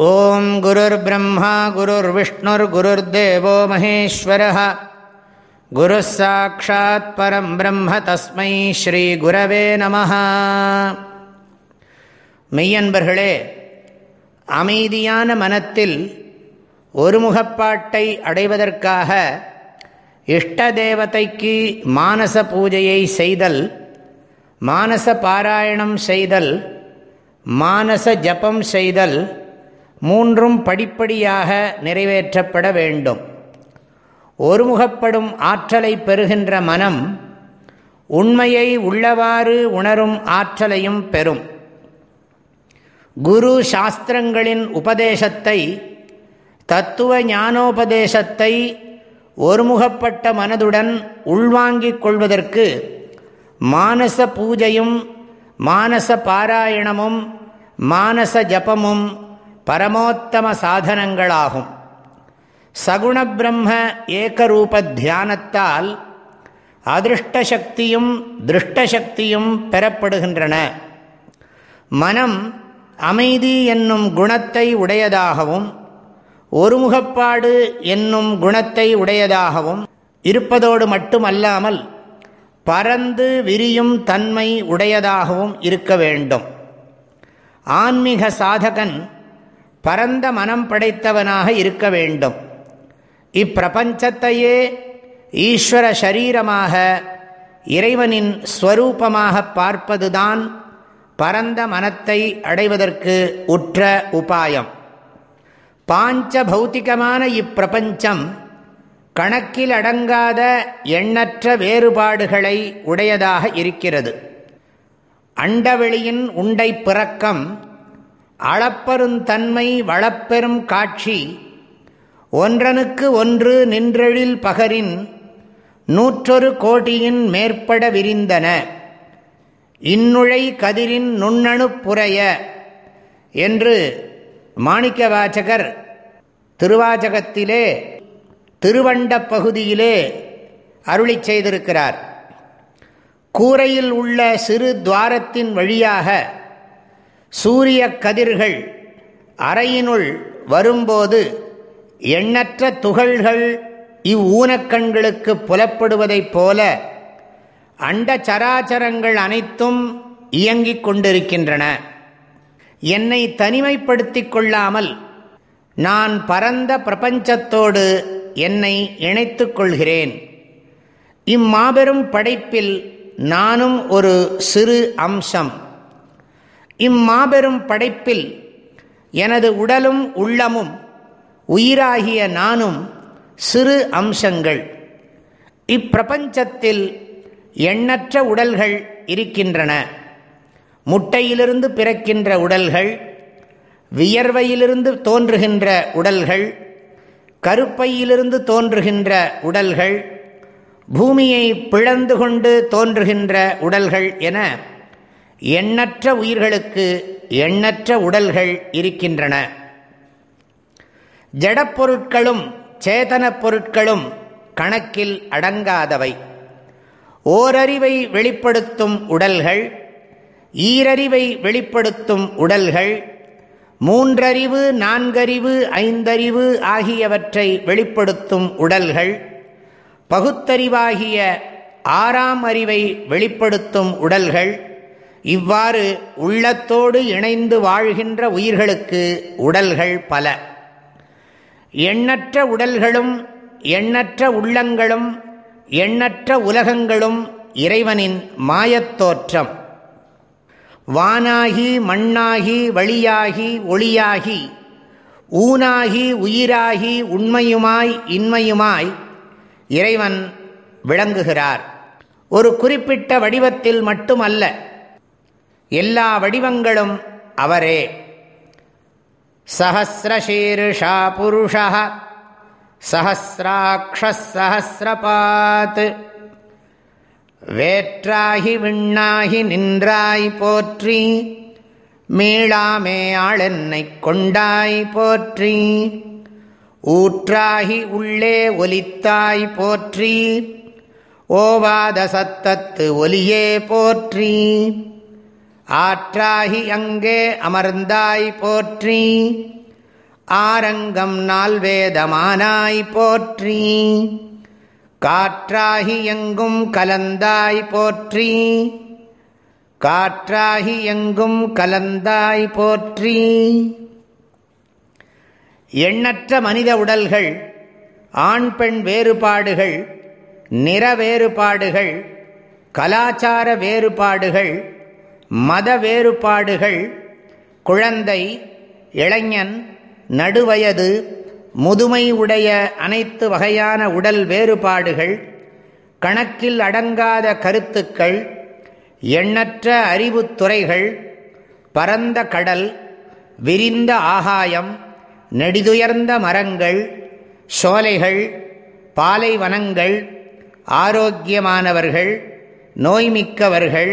ஓம் குருர் பிரம்மா குருர் விஷ்ணுர் குருர் தேவோ மகேஸ்வர குரு சாட்சாத் பரம் பிரம்ம தஸ்மை ஸ்ரீ குரவே நம மெய்யன்பர்களே அமைதியான மனத்தில் ஒருமுகப்பாட்டை அடைவதற்காக இஷ்ட தேவதைக்கு மானச பூஜையை செய்தல் மானச பாராயணம் செய்தல் மானச ஜபம் செய்தல் மூன்றும் படிப்படியாக நிறைவேற்றப்பட வேண்டும். ஒருமுகப்படும் ஆற்றலை பெறுகின்ற மனம் உண்மையை உள்ளவாறு உணரும் ஆற்றலையும் பெறும். குரு சாஸ்திரங்களின் உபதேசத்தை தத்துவ ஞானோபதேசத்தை ஒருமுகப்பட்ட மனதுடன் உள்வாங்கிக் கொள்வதற்கு மானச பூஜையும் மானச பாராயணமும் மானச ஜபமும் பரமோத்தம சாதனங்களாகும். சகுண பிரம்ம ஏகரூப தியானத்தால் அதிருஷ்டசக்தியும் திருஷ்டசக்தியும் பெறப்படுகின்றன. மனம் அமைதி என்னும் குணத்தை உடையதாகவும் ஒருமுகப்பாடு என்னும் குணத்தை உடையதாகவும் இருப்பதோடு மட்டுமல்லாமல் பரந்து விரியும் தன்மை உடையதாகவும் இருக்க வேண்டும். ஆன்மீக சாதகன் பரந்த மனம் படைத்தவனாக இருக்க வேண்டும். இப்பிரபஞ்சத்தையே ஈஸ்வர சரீரமாக இறைவனின் ஸ்வரூபமாக பார்ப்பதுதான் பரந்த மனத்தை அடைவதற்கு உற்ற உபாயம். பாஞ்ச பௌத்திகமான இப்பிரபஞ்சம் கணக்கில் அடங்காத எண்ணற்ற வேறுபாடுகளை உடையதாக இருக்கிறது. அண்டவெளியின் உண்டை பிறக்கம் அளப்பெருந்தன்மை வளப்பெரும் காட்சி. ஒன்றனுக்கு ஒன்று நின்றெழில் பகரின் நூற்றொரு கோடியின் மேற்பட விரிந்தன. இன்னுழை கதிரின் நுண்ணணு புறைய என்று மாணிக்க வாச்சகர் திருவாச்சகத்திலே திருவண்ட பகுதியிலே அருளி செய்திருக்கிறார். கூரையில் உள்ள சிறு துவாரத்தின் வழியாக சூரிய கதிர்கள் அறையினுள் வரும்போது எண்ணற்ற துகள்கள் இவ்வூனக்கண்களுக்கு புலப்படுவதைப் போல அண்ட சராச்சரங்கள் அனைத்தும் இயங்கிக் கொண்டிருக்கின்றன. என்னை தனிமைப்படுத்திக் கொள்ளாமல் நான் பரந்த பிரபஞ்சத்தோடு என்னை இணைத்துக் கொள்கிறேன். இம்மாபெரும் படைப்பில் நானும் ஒரு சிறு அம்சம். இம்மாபெரும் படைப்பில் எனது உடலும் உள்ளமும் உயிராகிய நானும் சிறு அம்சங்கள். இப்பிரபஞ்சத்தில் எண்ணற்ற உடல்கள் இருக்கின்றன. முட்டையிலிருந்து பிறக்கின்ற உடல்கள் வியர்வையிலிருந்து தோன்றுகின்ற உடல்கள் கருப்பையிலிருந்து தோன்றுகின்ற உடல்கள் பூமியை பிளந்து கொண்டு தோன்றுகின்ற உடல்கள் என எண்ணற்ற உயிர்களுக்கு எண்ணற்ற உடல்கள் இருக்கின்றன. ஜடப்பொருட்களும் சேதனப் பொருட்களும் கணக்கில் அடங்காதவை. ஓரறிவை வெளிப்படுத்தும் உடல்கள் ஈரறிவை வெளிப்படுத்தும் உடல்கள் மூன்றறிவு நான்கறிவு ஐந்தறிவு ஆகியவற்றை வெளிப்படுத்தும் உடல்கள் பகுத்தறிவாகிய ஆறாம் அறிவை வெளிப்படுத்தும் உடல்கள் இவ்வாறு உள்ளத்தோடு இணைந்து வாழ்கின்ற உயிர்களுக்கு உடல்கள் பல. எண்ணற்ற உடல்களும் எண்ணற்ற உள்ளங்களும் எண்ணற்ற உலகங்களும் இறைவனின் மாயத்தோற்றம் வானாகி மண்ணாகி வழியாகி ஒளியாகி ஊனாகி உயிராகி உண்மையுமாய் இன்மையுமாய் இறைவன் விளங்குகிறார். ஒரு குறிப்பிட்ட வடிவத்தில் மட்டுமல்ல எல்லா வடிவங்களும் அவரே. சஹசிரசீர்ஷா புருஷ சஹசிராட்சசஹசிரபாத். வேற்றாகி விண்ணாகி நின்றாய் போற்றி மீளாமே ஆளென்னை கொண்டாய் போற்றி ஊற்றாகி உள்ளே ஒலித்தாய் போற்றி ஓவாத சத்தத்து ஒலியே போற்றி. ஆற்றாகி அங்கே அமர்ந்தாய் போற்றி. ஆரங்கம் நால்வேதமானாய் போற்றி. காற்றாகி எங்கும் கலந்தாய் போற்றி. காற்றாகி எங்கும் கலந்தாய் போற்றி. எண்ணற்ற மனித உடல்கள் ஆண் பெண் வேறுபாடுகள் நிற வேறுபாடுகள் கலாச்சார வேறுபாடுகள் மத வேறுபாடுகள் குழந்தை இளைஞன் நடுவயது முதுமை உடைய அனைத்து வகையான உடல் வேறுபாடுகள் கணக்கில் அடங்காத கருத்துக்கள் எண்ணற்ற அறிவுத்துறைகள் பரந்த கடல் விரிந்த ஆகாயம் நெடிதுயர்ந்த மரங்கள் சோலைகள் பாலைவனங்கள் ஆரோக்கியமானவர்கள் நோய்மிக்கவர்கள்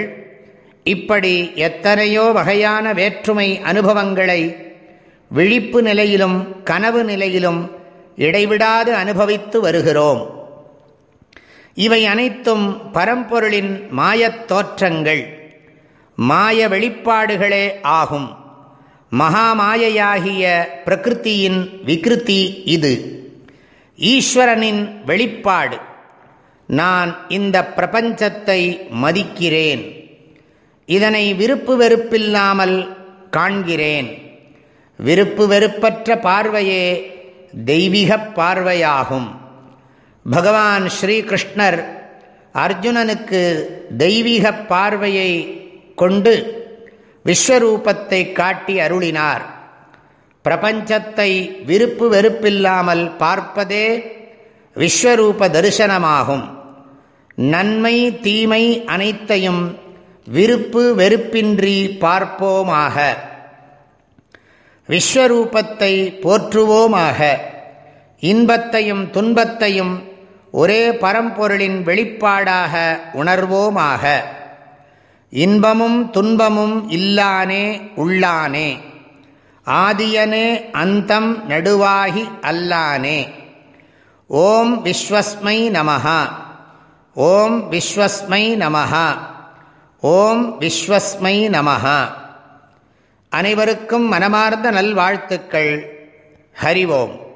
இப்படி எத்தனையோ வகையான வேற்றுமை அனுபவங்களை விழிப்பு நிலையிலும் கனவு நிலையிலும் இடைவிடாது அனுபவித்து வருகிறோம். இவை அனைத்தும் பரம்பொருளின் மாயத் தோற்றங்கள். மாய வெளிப்பாடுகளே ஆகும். மகாமாயையாகிய பிரகிருத்தியின் விகிருத்தி இது. ஈஸ்வரனின் வெளிப்பாடு. நான் இந்த பிரபஞ்சத்தை மதிக்கிறேன். இதனை விருப்பு வெறுப்பில்லாமல் காண்கிறேன். விருப்பு வெறுப்பற்ற பார்வையே தெய்வீக பார்வையாகும். பகவான் ஸ்ரீகிருஷ்ணர் அர்ஜுனனுக்கு தெய்வீக பார்வையை கொண்டு விஸ்வரூபத்தை காட்டி அருளினார். பிரபஞ்சத்தை விருப்பு வெறுப்பில்லாமல் பார்ப்பதே விஸ்வரூப தரிசனமாகும். நன்மை தீமை அனைத்தையும் விருப்பு வெறுப்பின்றி பார்ப்போமாக. விஸ்வரூபத்தை போற்றுவோமாக. இன்பத்தையும் துன்பத்தையும் ஒரே பரம்பொருளின் வெளிப்பாடாக உணர்வோமாக. இன்பமும் துன்பமும் இல்லானே உள்ளானே. ஆதியனே அந்தம் நடுவாகி அல்லானே. ஓம் விஸ்வஸ்மை நமஹா. ஓம் விஸ்வஸ்மை நமஹா. ஓம் விஸ்வஸ்மை நமஹா. அனைவருக்கும் மனமார்ந்த நல்வாழ்த்துக்கள். ஹரி ஓம்.